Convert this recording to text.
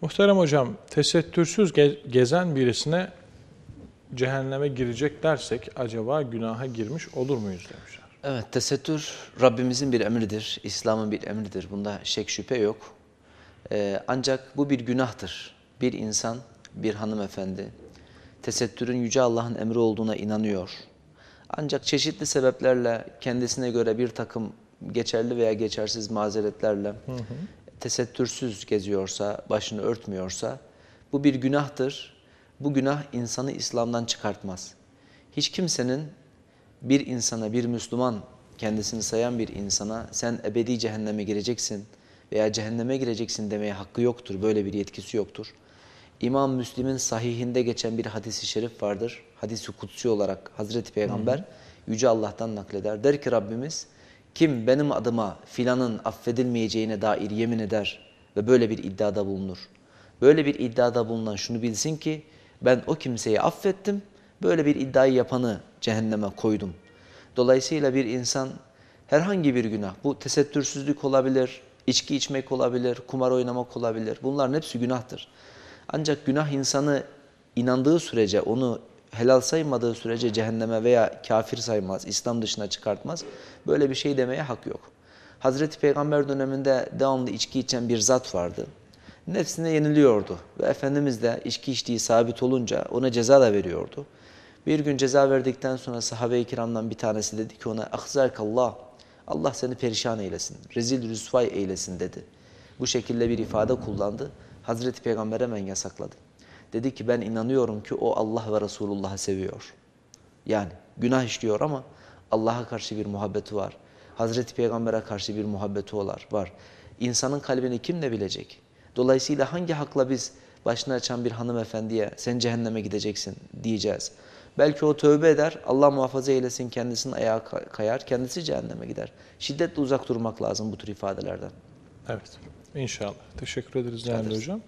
Muhterem hocam, tesettürsüz ge- gezen birisine cehenneme girecek dersek acaba günaha girmiş olur muyuz demişler. Evet, tesettür Rabbimizin bir emridir, İslam'ın bir emridir. Bunda şek şüphe yok. Ee, ancak bu bir günahtır. Bir insan, bir hanımefendi, tesettürün Yüce Allah'ın emri olduğuna inanıyor. Ancak çeşitli sebeplerle kendisine göre bir takım geçerli veya geçersiz mazeretlerle tesettürsüz geziyorsa, başını örtmüyorsa bu bir günahtır. Bu günah insanı İslam'dan çıkartmaz. Hiç kimsenin bir insana, bir Müslüman kendisini sayan bir insana sen ebedi cehenneme gireceksin veya cehenneme gireceksin demeye hakkı yoktur. Böyle bir yetkisi yoktur. İmam Müslim'in sahihinde geçen bir hadisi şerif vardır. Hadisi kutsi olarak Hazreti Peygamber Yüce Allah'tan nakleder. Der ki Rabbimiz kim benim adıma filanın affedilmeyeceğine dair yemin eder ve böyle bir iddiada bulunur. Böyle bir iddiada bulunan şunu bilsin ki ben o kimseyi affettim, böyle bir iddiayı yapanı cehenneme koydum. Dolayısıyla bir insan herhangi bir günah, bu tesettürsüzlük olabilir, içki içmek olabilir, kumar oynamak olabilir. Bunların hepsi günahtır. Ancak günah insanı inandığı sürece, onu helal saymadığı sürece cehenneme veya kafir saymaz, İslam dışına çıkartmaz. Böyle bir şey demeye hak yok. Hazreti Peygamber döneminde devamlı içki içen bir zat vardı. Nefsine yeniliyordu ve Efendimiz de içki içtiği sabit olunca ona ceza da veriyordu. Bir gün ceza verdikten sonra sahabe-i kiramdan bir tanesi dedi ki ona Allah, Allah seni perişan eylesin, rezil rüsvay eylesin dedi. Bu şekilde bir ifade kullandı. Hazreti Peygamber hemen yasakladı. Dedi ki ben inanıyorum ki o Allah ve Resulullah'ı seviyor. Yani günah işliyor ama Allah'a karşı bir muhabbeti var. Hazreti Peygamber'e karşı bir muhabbeti olar, var. İnsanın kalbini kim ne bilecek? Dolayısıyla hangi hakla biz başını açan bir hanımefendiye sen cehenneme gideceksin diyeceğiz. Belki o tövbe eder, Allah muhafaza eylesin kendisinin ayağı kayar, kendisi cehenneme gider. Şiddetle uzak durmak lazım bu tür ifadelerden. Evet, inşallah. Teşekkür ederiz değerli hocam.